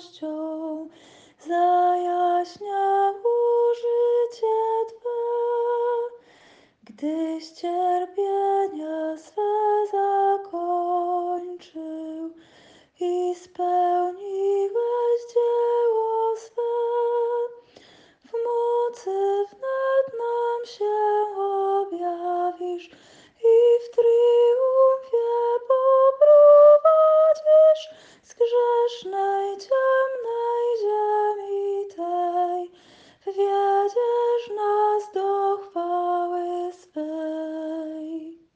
miłością zajaśniało życie Twe. Gdyś cierpiał